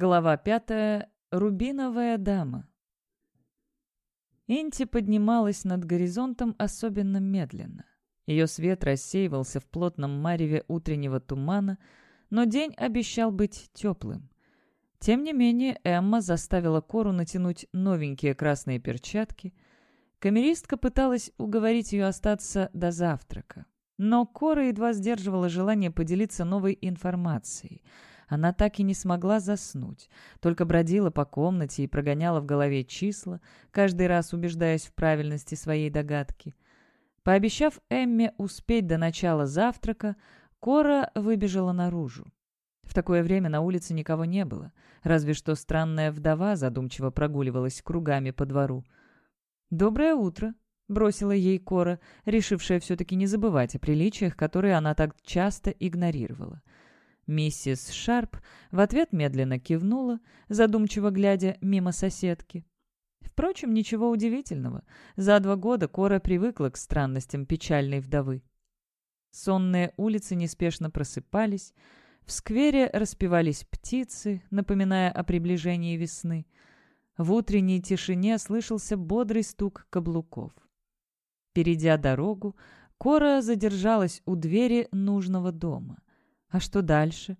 Глава пятая. Рубиновая дама. Инти поднималась над горизонтом особенно медленно. Ее свет рассеивался в плотном мареве утреннего тумана, но день обещал быть теплым. Тем не менее, Эмма заставила Кору натянуть новенькие красные перчатки. Камеристка пыталась уговорить ее остаться до завтрака. Но Кора едва сдерживала желание поделиться новой информацией — она так и не смогла заснуть, только бродила по комнате и прогоняла в голове числа, каждый раз убеждаясь в правильности своей догадки. Пообещав Эмме успеть до начала завтрака, Кора выбежала наружу. В такое время на улице никого не было, разве что странная вдова задумчиво прогуливалась кругами по двору. «Доброе утро», — бросила ей Кора, решившая все-таки не забывать о приличиях, которые она так часто игнорировала. Миссис Шарп в ответ медленно кивнула, задумчиво глядя мимо соседки. Впрочем, ничего удивительного. За два года Кора привыкла к странностям печальной вдовы. Сонные улицы неспешно просыпались, в сквере распевались птицы, напоминая о приближении весны. В утренней тишине слышался бодрый стук каблуков. Перейдя дорогу, Кора задержалась у двери нужного дома. А что дальше?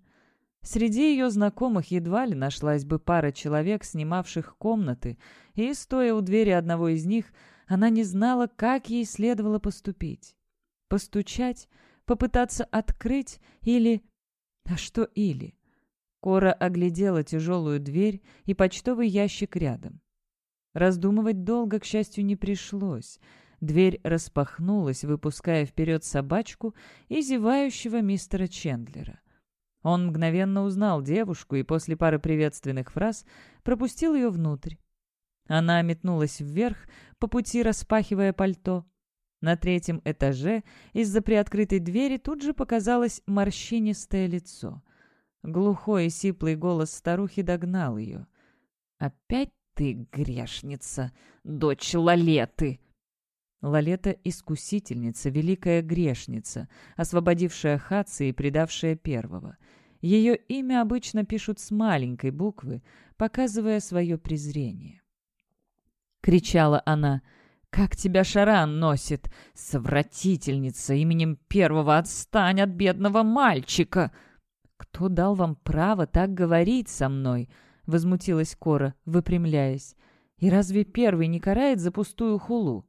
Среди ее знакомых едва ли нашлась бы пара человек, снимавших комнаты, и, стоя у двери одного из них, она не знала, как ей следовало поступить. Постучать, попытаться открыть или... А что или? Кора оглядела тяжелую дверь и почтовый ящик рядом. Раздумывать долго, к счастью, не пришлось. Дверь распахнулась, выпуская вперед собачку и зевающего мистера Чендлера. Он мгновенно узнал девушку и после пары приветственных фраз пропустил ее внутрь. Она метнулась вверх, по пути распахивая пальто. На третьем этаже из-за приоткрытой двери тут же показалось морщинистое лицо. Глухой и сиплый голос старухи догнал ее. «Опять ты грешница, дочь Лалеты!» Лалета — искусительница, великая грешница, освободившая Хатса и предавшая первого. Ее имя обычно пишут с маленькой буквы, показывая свое презрение. Кричала она. «Как тебя Шаран носит! Совратительница! Именем первого отстань от бедного мальчика!» «Кто дал вам право так говорить со мной?» — возмутилась Кора, выпрямляясь. «И разве первый не карает за пустую хулу?»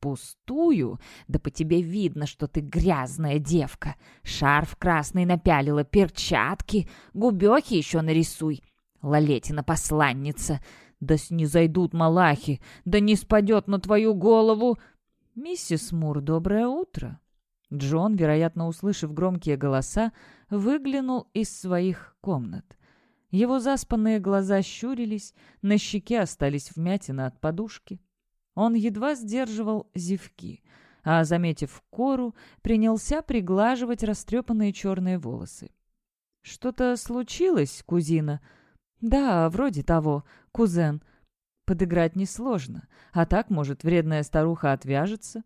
«Пустую? Да по тебе видно, что ты грязная девка. Шарф красный напялила, перчатки, губехи еще нарисуй. Лалетина посланница. Да снизойдут малахи, да не спадет на твою голову. Миссис Мур, доброе утро». Джон, вероятно, услышав громкие голоса, выглянул из своих комнат. Его заспанные глаза щурились, на щеке остались вмятины от подушки. Он едва сдерживал зевки, а, заметив кору, принялся приглаживать растрепанные черные волосы. «Что-то случилось, кузина?» «Да, вроде того, кузен. Подыграть несложно, а так, может, вредная старуха отвяжется?»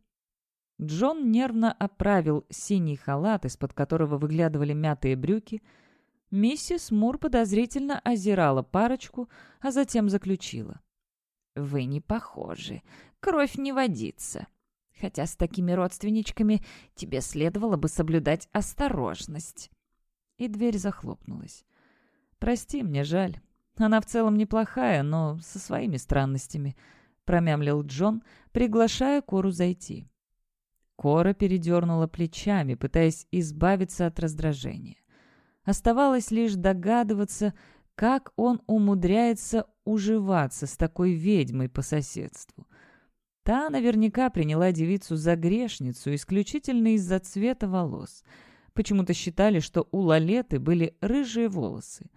Джон нервно оправил синий халат, из-под которого выглядывали мятые брюки. Миссис Мур подозрительно озирала парочку, а затем заключила. «Вы не похожи. Кровь не водится. Хотя с такими родственничками тебе следовало бы соблюдать осторожность». И дверь захлопнулась. «Прости, мне жаль. Она в целом неплохая, но со своими странностями», — промямлил Джон, приглашая Кору зайти. Кора передернула плечами, пытаясь избавиться от раздражения. Оставалось лишь догадываться, как он умудряется уживаться с такой ведьмой по соседству. Та наверняка приняла девицу за грешницу исключительно из-за цвета волос. Почему-то считали, что у Лалеты были рыжие волосы.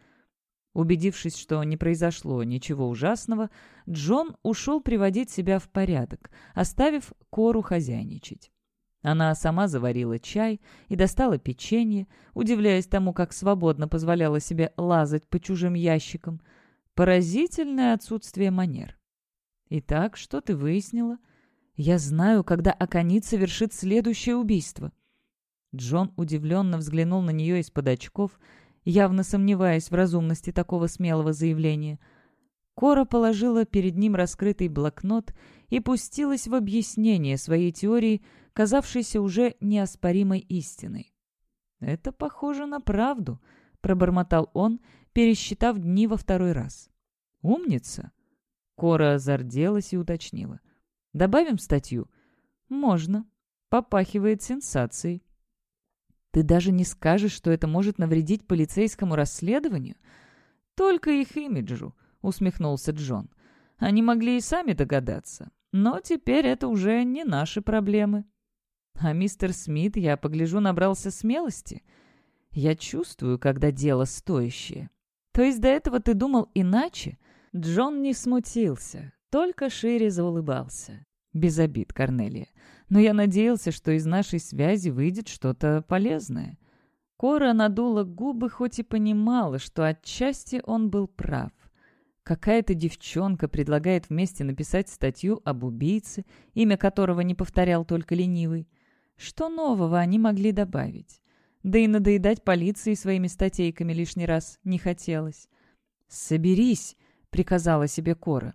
Убедившись, что не произошло ничего ужасного, Джон ушел приводить себя в порядок, оставив Кору хозяйничать. Она сама заварила чай и достала печенье, удивляясь тому, как свободно позволяла себе лазать по чужим ящикам. Поразительное отсутствие манер. «Итак, что ты выяснила?» «Я знаю, когда Аконит совершит следующее убийство». Джон удивленно взглянул на нее из-под очков. явно сомневаясь в разумности такого смелого заявления. Кора положила перед ним раскрытый блокнот и пустилась в объяснение своей теории, казавшейся уже неоспоримой истиной. «Это похоже на правду», — пробормотал он, пересчитав дни во второй раз. «Умница!» Кора зарделась и уточнила. «Добавим статью?» «Можно. Попахивает сенсацией». «Ты даже не скажешь, что это может навредить полицейскому расследованию?» «Только их имиджу», — усмехнулся Джон. «Они могли и сами догадаться. Но теперь это уже не наши проблемы». «А мистер Смит, я погляжу, набрался смелости. Я чувствую, когда дело стоящее». «То есть до этого ты думал иначе?» Джон не смутился, только шире заулыбался. Без обид, Корнелия. Но я надеялся, что из нашей связи выйдет что-то полезное. Кора надула губы, хоть и понимала, что отчасти он был прав. Какая-то девчонка предлагает вместе написать статью об убийце, имя которого не повторял только ленивый. Что нового они могли добавить? Да и надоедать полиции своими статейками лишний раз не хотелось. «Соберись!» приказала себе Кора.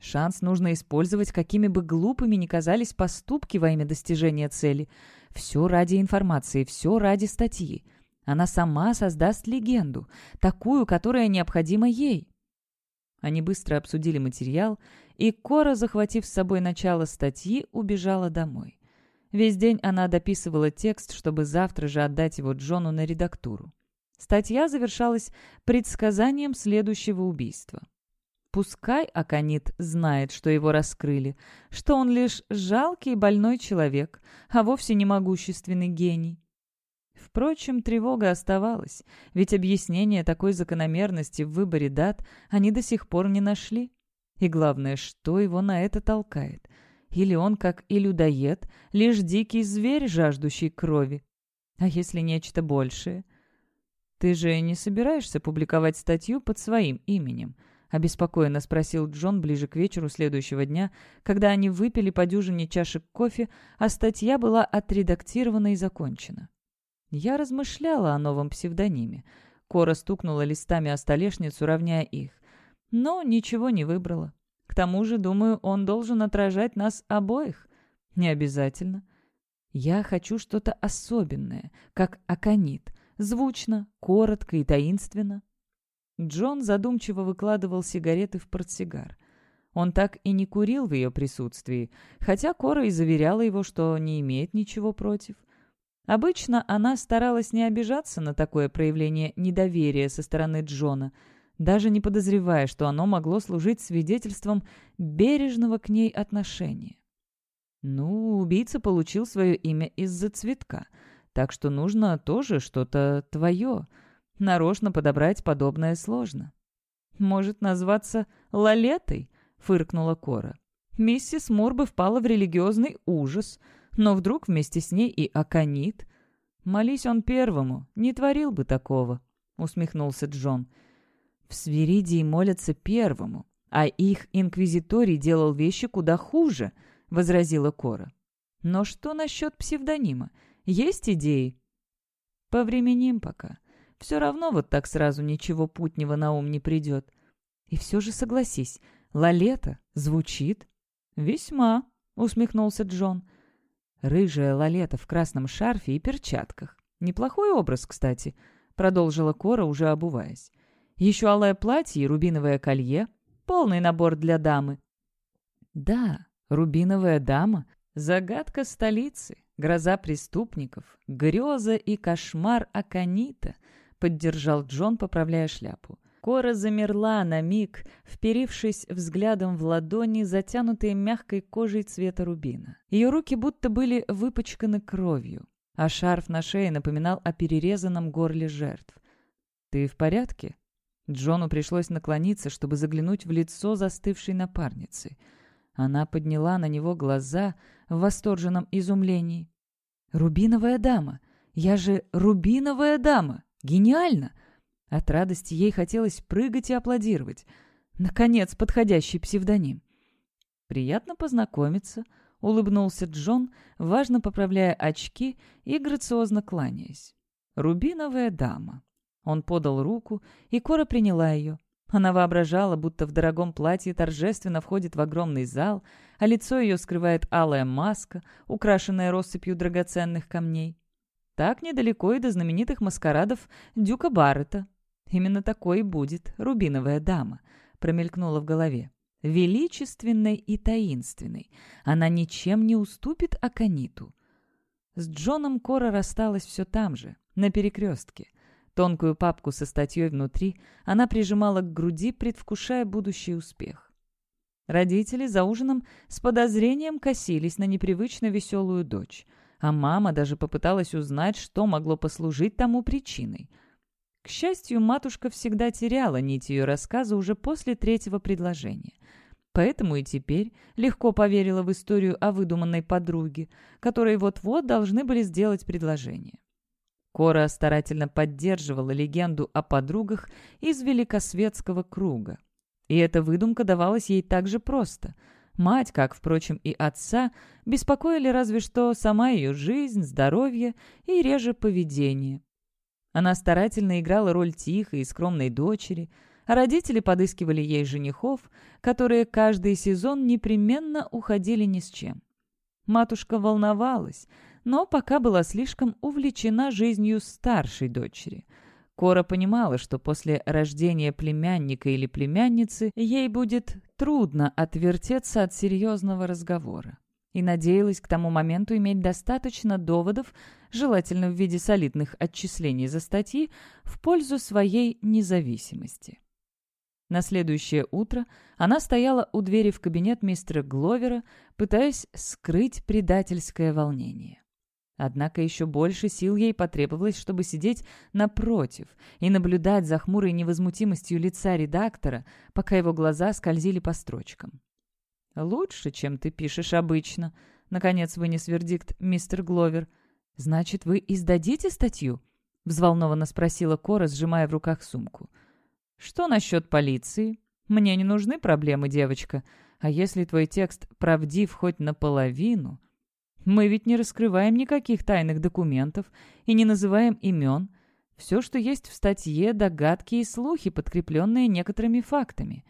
Шанс нужно использовать, какими бы глупыми ни казались поступки во имя достижения цели. Все ради информации, все ради статьи. Она сама создаст легенду, такую, которая необходима ей. Они быстро обсудили материал, и Кора, захватив с собой начало статьи, убежала домой. Весь день она дописывала текст, чтобы завтра же отдать его Джону на редактуру. Статья завершалась предсказанием следующего убийства. Пускай Аконит знает, что его раскрыли, что он лишь жалкий и больной человек, а вовсе не могущественный гений. Впрочем, тревога оставалась, ведь объяснение такой закономерности в выборе дат они до сих пор не нашли. И главное, что его на это толкает? Или он, как и людоед, лишь дикий зверь, жаждущий крови? А если нечто большее? Ты же не собираешься публиковать статью под своим именем —— обеспокоенно спросил Джон ближе к вечеру следующего дня, когда они выпили по дюжине чашек кофе, а статья была отредактирована и закончена. Я размышляла о новом псевдониме. Кора стукнула листами о столешницу, равняя их. Но ничего не выбрала. Тому же, думаю, он должен отражать нас обоих. Не обязательно. Я хочу что-то особенное, как аконит. Звучно, коротко и таинственно. Джон задумчиво выкладывал сигареты в портсигар. Он так и не курил в ее присутствии, хотя Кора и заверяла его, что не имеет ничего против. Обычно она старалась не обижаться на такое проявление недоверия со стороны Джона, даже не подозревая, что оно могло служить свидетельством бережного к ней отношения. Ну, убийца получил свое имя из-за цветка, так что нужно тоже что-то твое — Нарочно подобрать подобное сложно. «Может назваться Лалетой?» — фыркнула Кора. Миссис Мур впала в религиозный ужас, но вдруг вместе с ней и Аконит. «Молись он первому, не творил бы такого», — усмехнулся Джон. «В Свиридии молятся первому, а их инквизиторий делал вещи куда хуже», — возразила Кора. «Но что насчет псевдонима? Есть идеи?» «Повременим пока. Все равно вот так сразу ничего путнего на ум не придет. И все же согласись, Лалета звучит. «Весьма», — усмехнулся Джон. «Рыжая Лалета в красном шарфе и перчатках. Неплохой образ, кстати», — продолжила Кора, уже обуваясь. «Еще алое платье и рубиновое колье. Полный набор для дамы». «Да, рубиновая дама — загадка столицы, гроза преступников, греза и кошмар Аканита», — поддержал Джон, поправляя шляпу. Кора замерла на миг, вперившись взглядом в ладони, затянутые мягкой кожей цвета рубина. Ее руки будто были выпачканы кровью, а шарф на шее напоминал о перерезанном горле жертв. «Ты в порядке?» Джону пришлось наклониться, чтобы заглянуть в лицо застывшей напарницы. Она подняла на него глаза в восторженном изумлении. «Рубиновая дама! Я же рубиновая дама!» Гениально! От радости ей хотелось прыгать и аплодировать. Наконец, подходящий псевдоним. «Приятно познакомиться», — улыбнулся Джон, важно поправляя очки и грациозно кланяясь. «Рубиновая дама». Он подал руку, и Кора приняла ее. Она воображала, будто в дорогом платье торжественно входит в огромный зал, а лицо ее скрывает алая маска, украшенная россыпью драгоценных камней. Так недалеко и до знаменитых маскарадов Дюка Баррета. Именно такой будет рубиновая дама, промелькнула в голове. Величественной и таинственной. Она ничем не уступит Акониту. С Джоном Кора рассталась все там же, на перекрестке. Тонкую папку со статьей внутри она прижимала к груди, предвкушая будущий успех. Родители за ужином с подозрением косились на непривычно веселую дочь, а мама даже попыталась узнать, что могло послужить тому причиной. К счастью, матушка всегда теряла нить ее рассказа уже после третьего предложения. Поэтому и теперь легко поверила в историю о выдуманной подруге, которой вот-вот должны были сделать предложение. Кора старательно поддерживала легенду о подругах из великосветского круга. И эта выдумка давалась ей так же просто. Мать, как, впрочем, и отца, беспокоили разве что сама ее жизнь, здоровье и реже поведение. Она старательно играла роль тихой и скромной дочери, а родители подыскивали ей женихов, которые каждый сезон непременно уходили ни с чем. Матушка волновалась, но пока была слишком увлечена жизнью старшей дочери. Кора понимала, что после рождения племянника или племянницы ей будет трудно отвертеться от серьезного разговора и надеялась к тому моменту иметь достаточно доводов, желательно в виде солидных отчислений за статьи, в пользу своей независимости. На следующее утро она стояла у двери в кабинет мистера Гловера, пытаясь скрыть предательское волнение. Однако еще больше сил ей потребовалось, чтобы сидеть напротив и наблюдать за хмурой невозмутимостью лица редактора, пока его глаза скользили по строчкам. «Лучше, чем ты пишешь обычно», — наконец вынес вердикт мистер Гловер. «Значит, вы издадите статью?» — взволнованно спросила Кора, сжимая в руках сумку. «Что насчет полиции? Мне не нужны проблемы, девочка. А если твой текст правдив хоть наполовину...» Мы ведь не раскрываем никаких тайных документов и не называем имен. Все, что есть в статье, догадки и слухи, подкрепленные некоторыми фактами.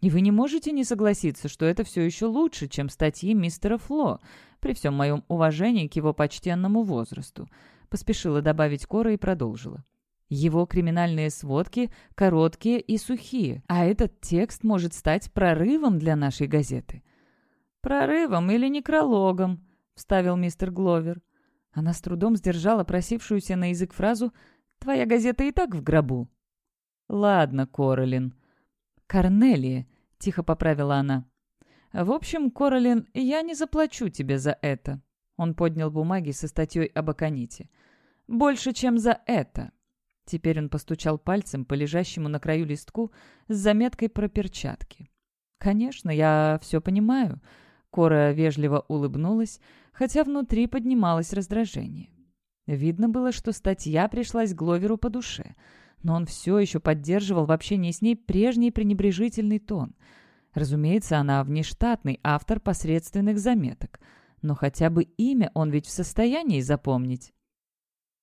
И вы не можете не согласиться, что это все еще лучше, чем статьи мистера Фло, при всем моем уважении к его почтенному возрасту», — поспешила добавить Кора и продолжила. Его криминальные сводки короткие и сухие, а этот текст может стать прорывом для нашей газеты. «Прорывом или некрологом?» Вставил мистер Гловер. Она с трудом сдержала просившуюся на язык фразу «Твоя газета и так в гробу». «Ладно, Королин». «Корнелия», — тихо поправила она. «В общем, Королин, я не заплачу тебе за это». Он поднял бумаги со статьей об Аконите. «Больше, чем за это». Теперь он постучал пальцем по лежащему на краю листку с заметкой про перчатки. «Конечно, я все понимаю». Кора вежливо улыбнулась, хотя внутри поднималось раздражение. Видно было, что статья пришлась Гловеру по душе, но он все еще поддерживал в общении с ней прежний пренебрежительный тон. Разумеется, она внештатный автор посредственных заметок, но хотя бы имя он ведь в состоянии запомнить.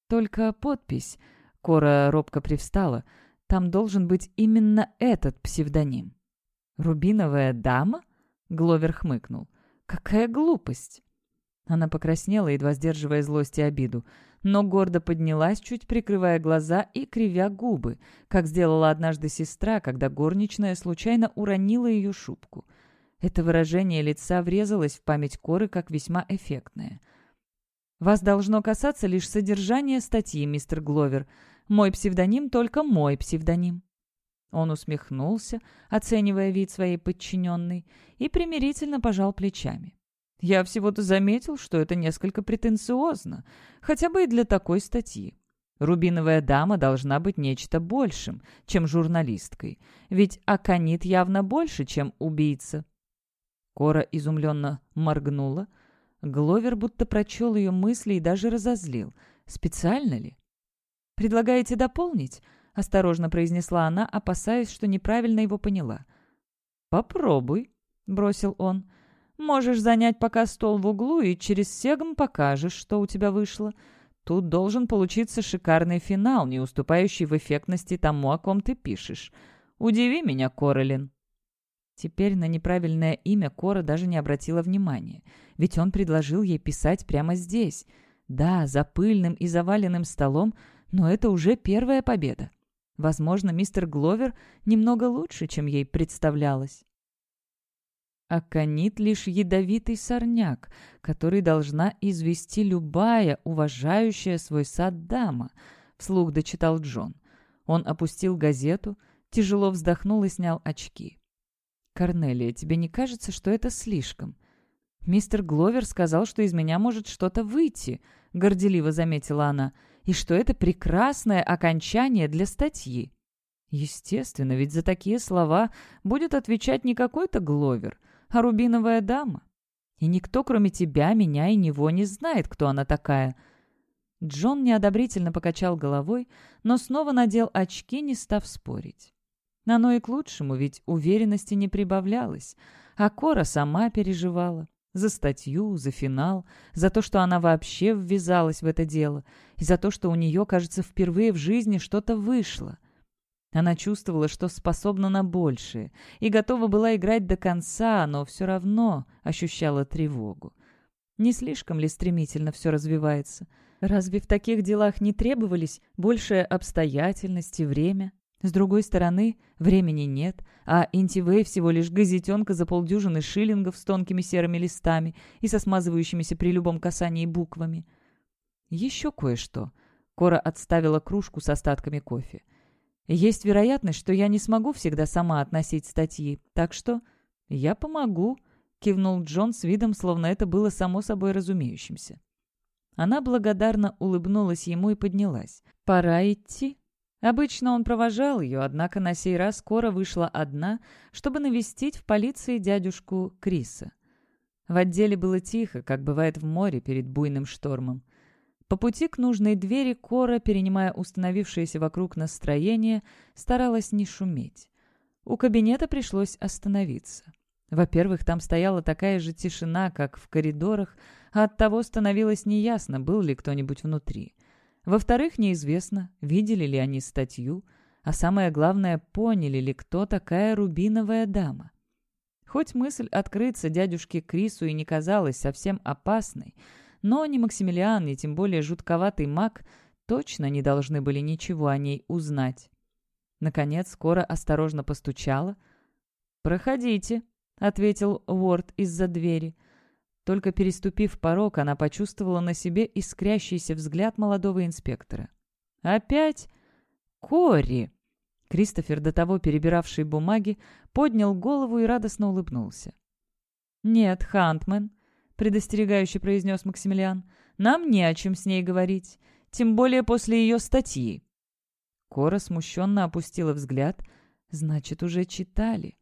Только подпись, Кора робко привстала, там должен быть именно этот псевдоним. «Рубиновая дама?» — Гловер хмыкнул. «Какая глупость!» Она покраснела, едва сдерживая злость и обиду, но гордо поднялась, чуть прикрывая глаза и кривя губы, как сделала однажды сестра, когда горничная случайно уронила ее шубку. Это выражение лица врезалось в память Коры как весьма эффектное. «Вас должно касаться лишь содержания статьи, мистер Гловер. Мой псевдоним только мой псевдоним». Он усмехнулся, оценивая вид своей подчиненной, и примирительно пожал плечами. Я всего-то заметил, что это несколько претенциозно, хотя бы и для такой статьи. Рубиновая дама должна быть нечто большим, чем журналисткой, ведь Аконит явно больше, чем убийца. Кора изумленно моргнула. Гловер будто прочел ее мысли и даже разозлил. Специально ли? «Предлагаете дополнить?» — осторожно произнесла она, опасаясь, что неправильно его поняла. «Попробуй», — бросил он. Можешь занять пока стол в углу и через сегм покажешь, что у тебя вышло. Тут должен получиться шикарный финал, не уступающий в эффектности тому, о ком ты пишешь. Удиви меня, Королин». Теперь на неправильное имя Кора даже не обратила внимания, ведь он предложил ей писать прямо здесь. Да, за пыльным и заваленным столом, но это уже первая победа. Возможно, мистер Гловер немного лучше, чем ей представлялось. Аконит лишь ядовитый сорняк, который должна извести любая, уважающая свой сад дама, вслух дочитал Джон. Он опустил газету, тяжело вздохнул и снял очки. «Корнелия, тебе не кажется, что это слишком?» «Мистер Гловер сказал, что из меня может что-то выйти», — горделиво заметила она, «и что это прекрасное окончание для статьи». Естественно, ведь за такие слова будет отвечать не какой-то Гловер, а рубиновая дама. И никто, кроме тебя, меня и него, не знает, кто она такая. Джон неодобрительно покачал головой, но снова надел очки, не став спорить. Оно и к лучшему, ведь уверенности не прибавлялось. А Кора сама переживала. За статью, за финал, за то, что она вообще ввязалась в это дело, и за то, что у нее, кажется, впервые в жизни что-то вышло. Она чувствовала, что способна на большее, и готова была играть до конца, но все равно ощущала тревогу. Не слишком ли стремительно все развивается? Разве в таких делах не требовались большая обстоятельность и время? С другой стороны, времени нет, а Интивей всего лишь газетенка за полдюжины шиллингов с тонкими серыми листами и со смазывающимися при любом касании буквами. Еще кое-что. Кора отставила кружку с остатками кофе. Есть вероятность, что я не смогу всегда сама относить статьи, так что я помогу, кивнул Джон с видом, словно это было само собой разумеющимся. Она благодарно улыбнулась ему и поднялась. «Пора идти». Обычно он провожал ее, однако на сей раз скоро вышла одна, чтобы навестить в полиции дядюшку Криса. В отделе было тихо, как бывает в море перед буйным штормом. По пути к нужной двери Кора, перенимая установившееся вокруг настроение, старалась не шуметь. У кабинета пришлось остановиться. Во-первых, там стояла такая же тишина, как в коридорах, а оттого становилось неясно, был ли кто-нибудь внутри. Во-вторых, неизвестно, видели ли они статью, а самое главное, поняли ли, кто такая рубиновая дама. Хоть мысль открыться дядюшке Крису и не казалась совсем опасной, но ни Максимилиан, ни тем более жутковатый маг точно не должны были ничего о ней узнать. Наконец, скоро осторожно постучала. «Проходите», — ответил Уорд из-за двери. Только переступив порог, она почувствовала на себе искрящийся взгляд молодого инспектора. «Опять? Кори!» Кристофер, до того перебиравший бумаги, поднял голову и радостно улыбнулся. «Нет, Хантмен», — предостерегающе произнес Максимилиан, — «нам не о чем с ней говорить, тем более после ее статьи». Кора смущенно опустила взгляд. «Значит, уже читали».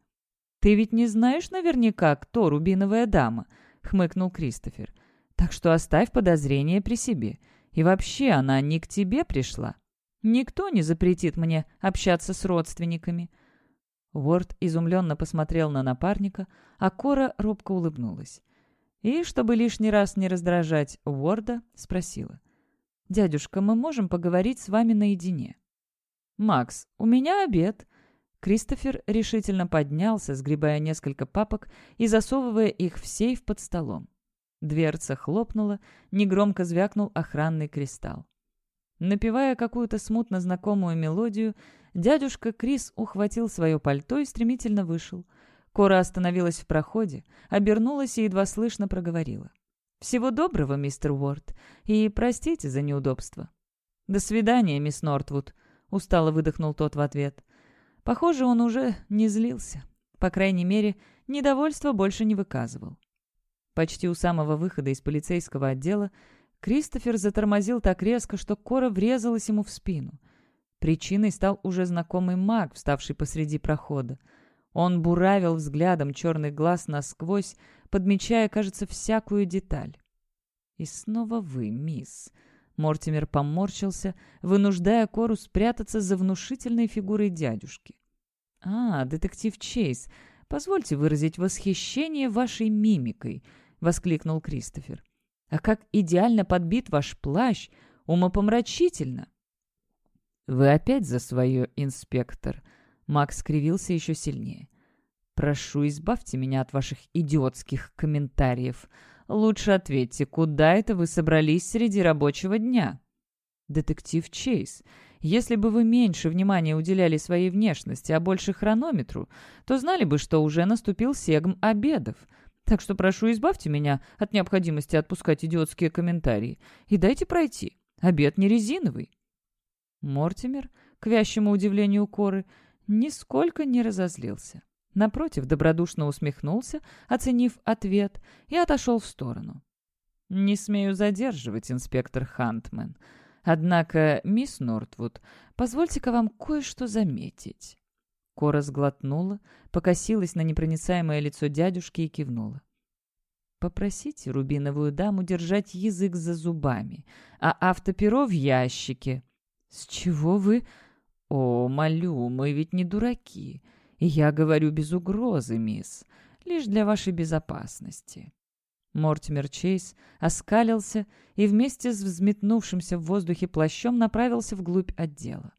«Ты ведь не знаешь наверняка, кто рубиновая дама?» хмыкнул Кристофер. «Так что оставь подозрение при себе. И вообще она не к тебе пришла. Никто не запретит мне общаться с родственниками». Уорд изумленно посмотрел на напарника, а Кора робко улыбнулась. И, чтобы лишний раз не раздражать Уорда, спросила. «Дядюшка, мы можем поговорить с вами наедине?» «Макс, у меня обед», Кристофер решительно поднялся, сгребая несколько папок и засовывая их в сейф под столом. Дверца хлопнула, негромко звякнул охранный кристалл. Напевая какую-то смутно знакомую мелодию, дядюшка Крис ухватил свое пальто и стремительно вышел. Кора остановилась в проходе, обернулась и едва слышно проговорила. «Всего доброго, мистер Уорд, и простите за неудобство». «До свидания, мисс Нортвуд», — устало выдохнул тот в ответ. Похоже, он уже не злился. По крайней мере, недовольства больше не выказывал. Почти у самого выхода из полицейского отдела Кристофер затормозил так резко, что Кора врезалась ему в спину. Причиной стал уже знакомый маг, вставший посреди прохода. Он буравил взглядом черный глаз насквозь, подмечая, кажется, всякую деталь. «И снова вы, мисс», Мортимер поморщился, вынуждая Кору спрятаться за внушительной фигурой дядюшки. «А, детектив Чейз, позвольте выразить восхищение вашей мимикой», — воскликнул Кристофер. «А как идеально подбит ваш плащ! Умопомрачительно!» «Вы опять за свое, инспектор?» Макс скривился еще сильнее. «Прошу, избавьте меня от ваших идиотских комментариев. Лучше ответьте, куда это вы собрались среди рабочего дня?» «Детектив Чейз, если бы вы меньше внимания уделяли своей внешности, а больше хронометру, то знали бы, что уже наступил сегм обедов. Так что прошу, избавьте меня от необходимости отпускать идиотские комментарии и дайте пройти. Обед не резиновый». Мортимер, к вящему удивлению Коры, нисколько не разозлился. Напротив, добродушно усмехнулся, оценив ответ, и отошел в сторону. «Не смею задерживать, инспектор Хантмен. Однако, мисс Нортвуд, позвольте-ка вам кое-что заметить». Кора сглотнула, покосилась на непроницаемое лицо дядюшки и кивнула. «Попросите рубиновую даму держать язык за зубами, а автоперо в ящике». «С чего вы...» «О, молю, мы ведь не дураки. Я говорю без угрозы, мисс, лишь для вашей безопасности». Мортимер Чейз оскалился и вместе с взметнувшимся в воздухе плащом направился вглубь отдела.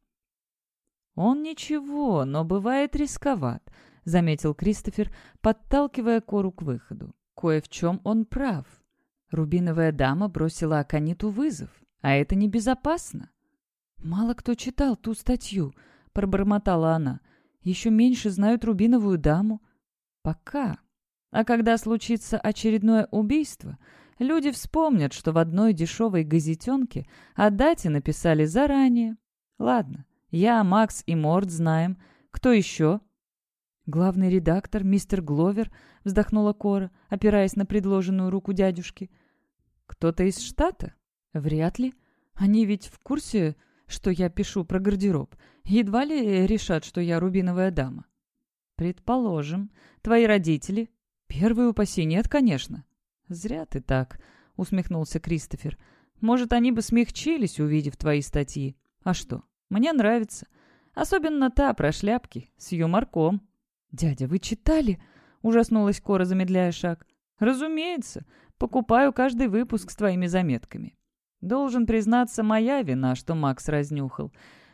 «Он ничего, но бывает рисковат», — заметил Кристофер, подталкивая Кору к выходу. «Кое в чем он прав. Рубиновая дама бросила Акониту вызов, а это небезопасно». «Мало кто читал ту статью», — пробормотала она. «Еще меньше знают Рубиновую даму». «Пока. А когда случится очередное убийство, люди вспомнят, что в одной дешевой газетенке о дате написали заранее. Ладно, я, Макс и Морд знаем. Кто еще?» «Главный редактор, мистер Гловер», — вздохнула Кора, опираясь на предложенную руку дядюшки. «Кто-то из штата? Вряд ли. Они ведь в курсе, что я пишу про гардероб, едва ли решат, что я рубиновая дама. Предположим. Твои родители? Первый упаси нет, конечно. Зря ты так, усмехнулся Кристофер. Может, они бы смягчились, увидев твои статьи. А что? Мне нравится. Особенно та про шляпки, с юморком. «Дядя, вы читали?» — ужаснулась Кора, замедляя шаг. «Разумеется. Покупаю каждый выпуск с твоими заметками. Должен признаться, моя вина, что Макс разнюхал.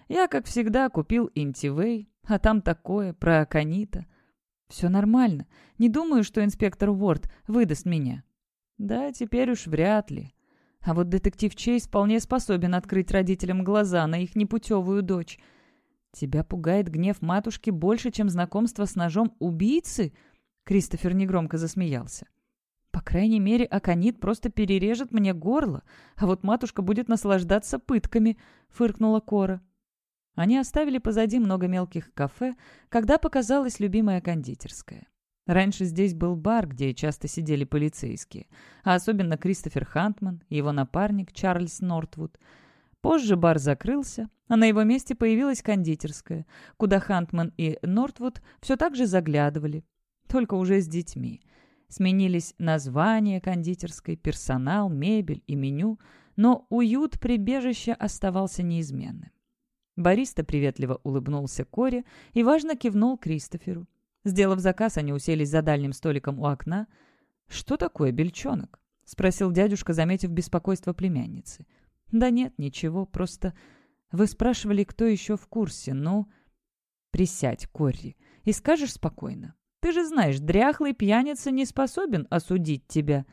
Я, как всегда, купил Интивей, а там такое, про Аконита. Все нормально. Не думаю, что инспектор Уорд выдаст меня. Да, теперь уж вряд ли. А вот детектив Чейз вполне способен открыть родителям глаза на их непутевую дочь. Тебя пугает гнев матушки больше, чем знакомство с ножом убийцы? Кристофер негромко засмеялся. По крайней мере, Аконит просто перережет мне горло, а вот матушка будет наслаждаться пытками», — фыркнула Кора. Они оставили позади много мелких кафе, когда показалась любимая кондитерская. Раньше здесь был бар, где часто сидели полицейские, а особенно Кристофер Хантман и его напарник Чарльз Нортвуд. Позже бар закрылся, а на его месте появилась кондитерская, куда Хантман и Нортвуд все так же заглядывали, только уже с детьми — Сменились названия кондитерской, персонал, мебель и меню, но уют прибежища оставался неизменным. Бариста приветливо улыбнулся Коре и важно кивнул Кристоферу. Сделав заказ, они уселись за дальним столиком у окна. «Что такое бельчонок?» — спросил дядюшка, заметив беспокойство племянницы. «Да нет, ничего, просто... Вы спрашивали, кто еще в курсе, ну...» «Присядь, Корри, и скажешь спокойно. Ты же знаешь, дряхлый пьяница не способен осудить тебя».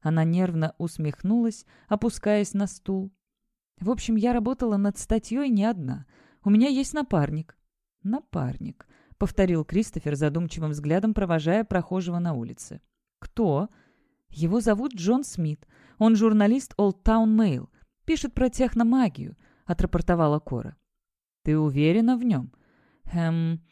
Она нервно усмехнулась, опускаясь на стул. «В общем, я работала над статьей не одна. У меня есть напарник». «Напарник», — повторил Кристофер задумчивым взглядом, провожая прохожего на улице. «Кто?» «Его зовут Джон Смит. Он журналист Old Town Mail. Пишет про техномагию», — отрапортовала Кора. «Ты уверена в нем?» «Эм,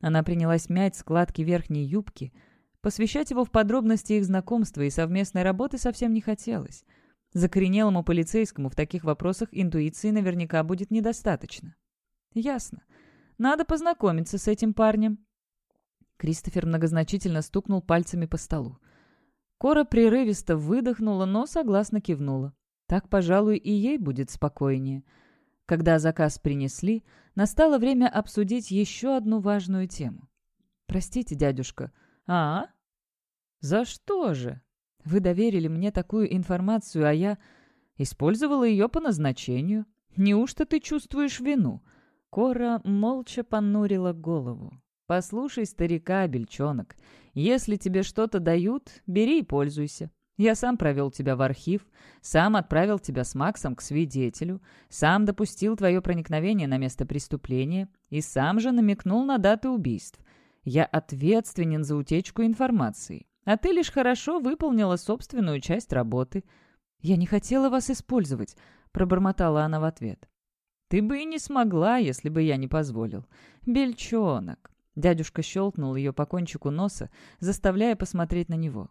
она принялась мять складки верхней юбки. Посвящать его в подробности их знакомства и совместной работы совсем не хотелось. Закоренелому полицейскому в таких вопросах интуиции наверняка будет недостаточно. «Ясно. Надо познакомиться с этим парнем». Кристофер многозначительно стукнул пальцами по столу. Кора прерывисто выдохнула, но согласно кивнула. Так, пожалуй, и ей будет спокойнее. Когда заказ принесли, настало время обсудить еще одну важную тему. «Простите, дядюшка». «А? За что же?» «Вы доверили мне такую информацию, а я...» Использовала ее по назначению. Неужто ты чувствуешь вину?» Кора молча понурила голову. «Послушай старика, бельчонок. Если тебе что-то дают, бери и пользуйся. Я сам провел тебя в архив, сам отправил тебя с Максом к свидетелю, сам допустил твое проникновение на место преступления и сам же намекнул на даты убийств. Я ответственен за утечку информации, а ты лишь хорошо выполнила собственную часть работы. Я не хотела вас использовать, пробормотала она в ответ. Ты бы и не смогла, если бы я не позволил. Бельчонок. Дядюшка щелкнул ее по кончику носа, заставляя посмотреть на него.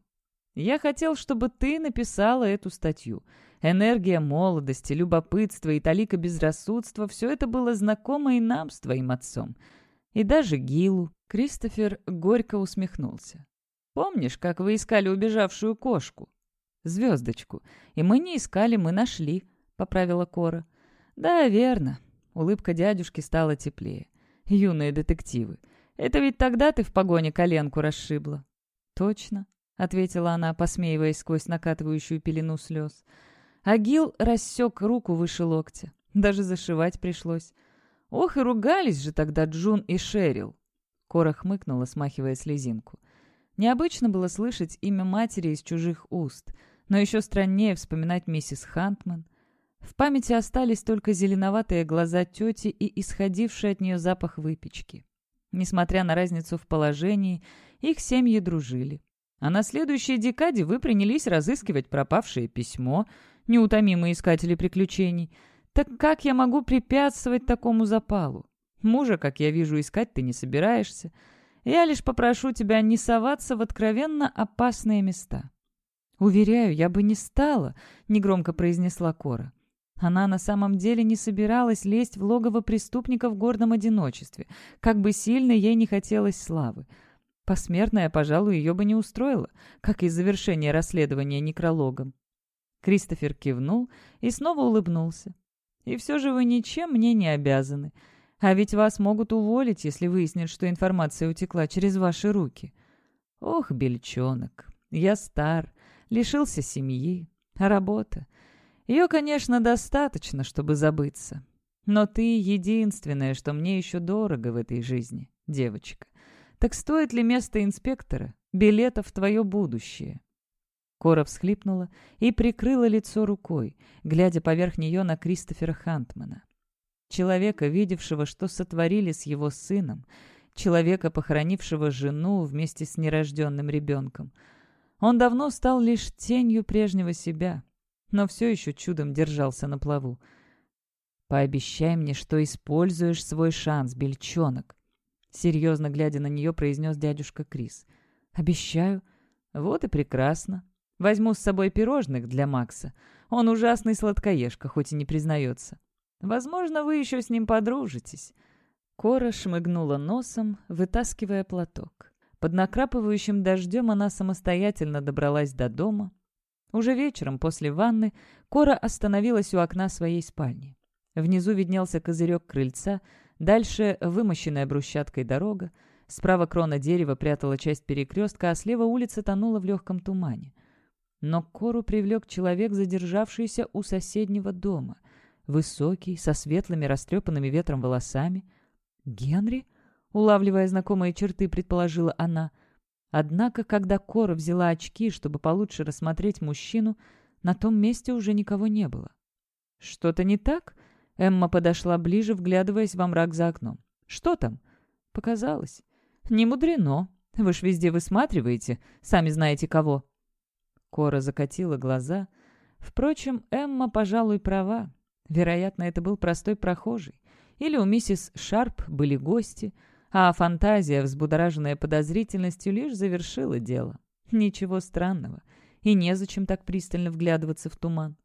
Я хотел, чтобы ты написала эту статью. Энергия молодости, любопытство и талика безрассудства — все это было знакомо и нам с твоим отцом. И даже Гилу. Кристофер горько усмехнулся. Помнишь, как вы искали убежавшую кошку? Звездочку. И мы не искали, мы нашли, — поправила Кора. Да, верно. Улыбка дядюшки стала теплее. Юные детективы. Это ведь тогда ты в погоне коленку расшибла. Точно, — ответила она, посмеиваясь сквозь накатывающую пелену слез. Агил рассек руку выше локтя. Даже зашивать пришлось. Ох, и ругались же тогда Джун и Шерил. Кора хмыкнула, смахивая слезинку. Необычно было слышать имя матери из чужих уст, но еще страннее вспоминать миссис Хантман. В памяти остались только зеленоватые глаза тети и исходивший от нее запах выпечки. Несмотря на разницу в положении, их семьи дружили. А на следующей декаде вы принялись разыскивать пропавшее письмо, неутомимые искатели приключений. Так как я могу препятствовать такому запалу? Мужа, как я вижу, искать ты не собираешься. Я лишь попрошу тебя не соваться в откровенно опасные места». «Уверяю, я бы не стала», — негромко произнесла Кора. Она на самом деле не собиралась лезть в логово преступника в гордом одиночестве, как бы сильно ей не хотелось славы. Посмертная, пожалуй, ее бы не устроила, как и завершение расследования некрологом. Кристофер кивнул и снова улыбнулся. «И все же вы ничем мне не обязаны. А ведь вас могут уволить, если выяснят, что информация утекла через ваши руки. Ох, бельчонок, я стар, лишился семьи, работа. Ее, конечно, достаточно, чтобы забыться. Но ты единственное, что мне еще дорого в этой жизни, девочка. Так стоит ли место инспектора, билета в твое будущее?» Кора всхлипнула и прикрыла лицо рукой, глядя поверх нее на Кристофера Хантмана. Человека, видевшего, что сотворили с его сыном, человека, похоронившего жену вместе с нерожденным ребенком. Он давно стал лишь тенью прежнего себя, но все еще чудом держался на плаву. «Пообещай мне, что используешь свой шанс, бельчонок», Серьезно глядя на нее, произнес дядюшка Крис. «Обещаю». «Вот и прекрасно. Возьму с собой пирожных для Макса. Он ужасный сладкоежка, хоть и не признается. Возможно, вы еще с ним подружитесь». Кора шмыгнула носом, вытаскивая платок. Под накрапывающим дождем она самостоятельно добралась до дома. Уже вечером после ванны Кора остановилась у окна своей спальни. Внизу виднелся козырек крыльца, Дальше вымощенная брусчаткой дорога. Справа крона дерева прятала часть перекрестка, а слева улица тонула в легком тумане. Но Кору привлек человек, задержавшийся у соседнего дома. Высокий, со светлыми, растрепанными ветром волосами. «Генри?» — улавливая знакомые черты, предположила она. Однако, когда Кора взяла очки, чтобы получше рассмотреть мужчину, на том месте уже никого не было. «Что-то не так?» Эмма подошла ближе, вглядываясь во мрак за окном. «Что там?» «Показалось». «Не мудрено. Вы ж везде высматриваете, сами знаете кого». Кора закатила глаза. Впрочем, Эмма, пожалуй, права. Вероятно, это был простой прохожий. Или у миссис Шарп были гости, а фантазия, взбудораженная подозрительностью, лишь завершила дело. Ничего странного. И незачем так пристально вглядываться в туман.